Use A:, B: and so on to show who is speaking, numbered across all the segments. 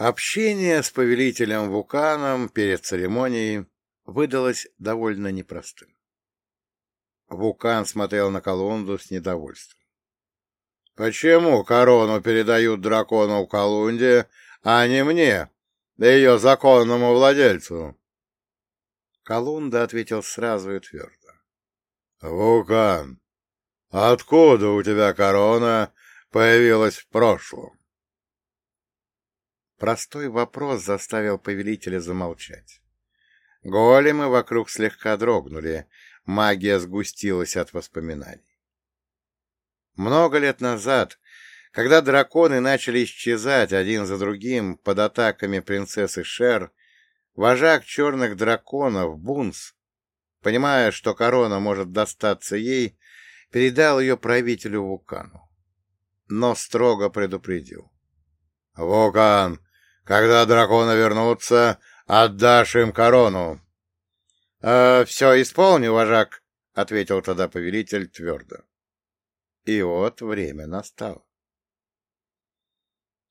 A: Общение с повелителем Вулканом перед церемонией выдалось довольно непростым. Вулкан смотрел на Колунду с недовольством. — Почему корону передают дракону Колунде, а не мне, да ее законному владельцу? Колунда ответил сразу и твердо. — Вулкан, откуда у тебя корона появилась в прошлом? Простой вопрос заставил повелителя замолчать. Големы вокруг слегка дрогнули, магия сгустилась от воспоминаний. Много лет назад, когда драконы начали исчезать один за другим под атаками принцессы Шер, вожак черных драконов Бунс, понимая, что корона может достаться ей, передал ее правителю Вулкану. Но строго предупредил. — Вулкан, когда драконы вернутся, отдашь им корону. «Э, — Все исполню, вожак, — ответил тогда повелитель твердо. И вот время настало.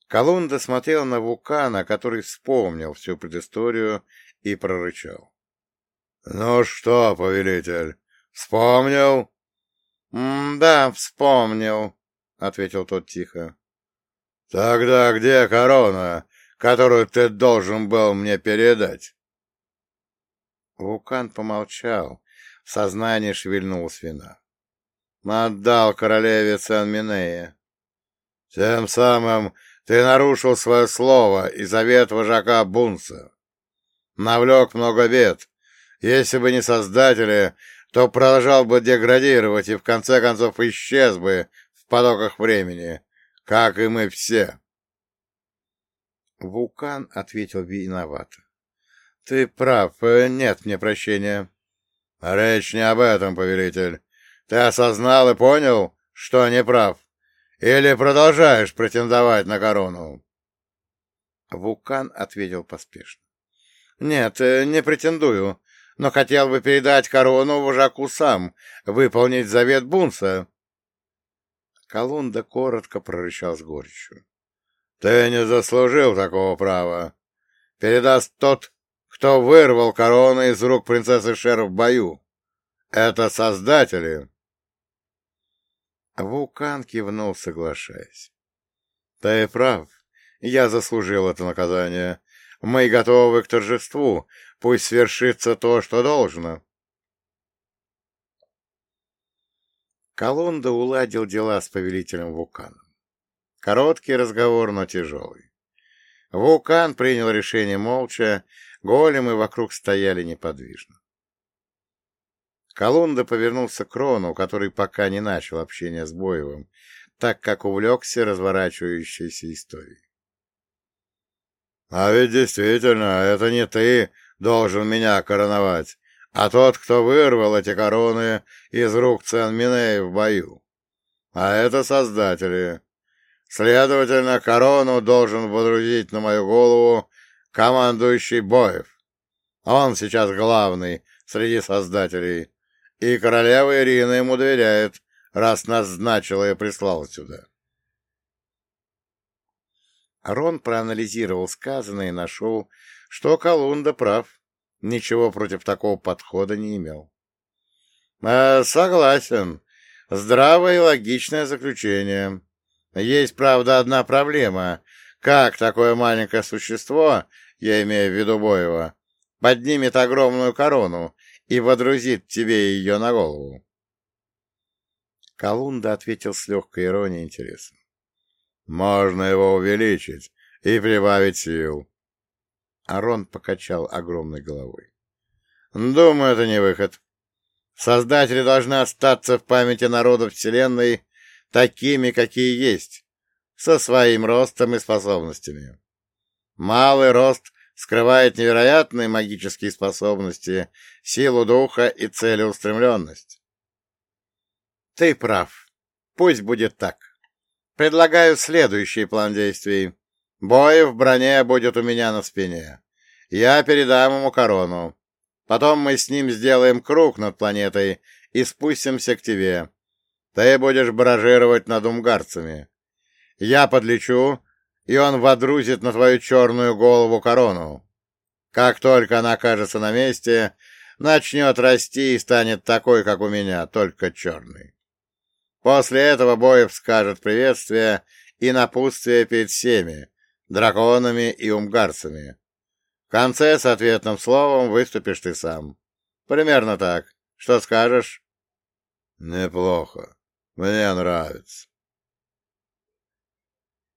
A: Колунда смотрел на вулкана, который вспомнил всю предысторию и прорычал. — Ну что, повелитель, вспомнил? — Да, вспомнил, — ответил тот тихо. — Тогда где корона, которую ты должен был мне передать. Вулкан помолчал, в сознании шевельнулась вина. Отдал королеве Ценминея. Тем самым ты нарушил свое слово и завет вожака Бунса. Навлек много бед. Если бы не создатели, то продолжал бы деградировать и в конце концов исчез бы в потоках времени, как и мы все. Вулкан ответил виновато. — Ты прав, э, нет мне прощения. — Речь не об этом, повелитель. Ты осознал и понял, что не прав? Или продолжаешь претендовать на корону? Вулкан ответил поспешно. — Нет, э, не претендую, но хотел бы передать корону вожаку сам, выполнить завет Бунса. Колунда коротко прорычал с горечью. Ты не заслужил такого права. Передаст тот, кто вырвал корону из рук принцессы Шер в бою. Это создатели. Вулкан кивнул, соглашаясь. Ты прав. Я заслужил это наказание. Мы готовы к торжеству. Пусть свершится то, что должно. Колонда уладил дела с повелителем вулкана. Короткий разговор, но тяжелый. Вулкан принял решение молча, големы вокруг стояли неподвижно. Колунда повернулся к Рону, который пока не начал общение с Боевым, так как увлекся разворачивающейся историей. — А ведь действительно, это не ты должен меня короновать, а тот, кто вырвал эти короны из рук Цен Минея в бою. А это создатели. Следовательно, корону должен водрузить на мою голову командующий Боев. Он сейчас главный среди создателей, и королева Ирина ему доверяет, раз назначила и прислала сюда. Рон проанализировал сказанное и нашел, что Колунда прав, ничего против такого подхода не имел. «Э, — Согласен. Здравое и логичное заключение. Есть, правда, одна проблема. Как такое маленькое существо, я имею в виду Боева, поднимет огромную корону и водрузит тебе ее на голову? Колунда ответил с легкой иронией интересом. Можно его увеличить и прибавить сил. Арон покачал огромной головой. Думаю, это не выход. Создатели должны остаться в памяти народов Вселенной такими, какие есть, со своим ростом и способностями. Малый рост скрывает невероятные магические способности, силу духа и целеустремленность. Ты прав. Пусть будет так. Предлагаю следующий план действий. Бой в броне будет у меня на спине. Я передам ему корону. Потом мы с ним сделаем круг над планетой и спустимся к тебе. Ты будешь баражировать над умгарцами. Я подлечу и он водрузит на твою черную голову корону. Как только она окажется на месте, начнет расти и станет такой, как у меня, только черный. После этого Боев скажет приветствие и напутствие перед всеми, драконами и умгарцами. В конце с ответным словом выступишь ты сам. Примерно так. Что скажешь? Неплохо. Мне нравится.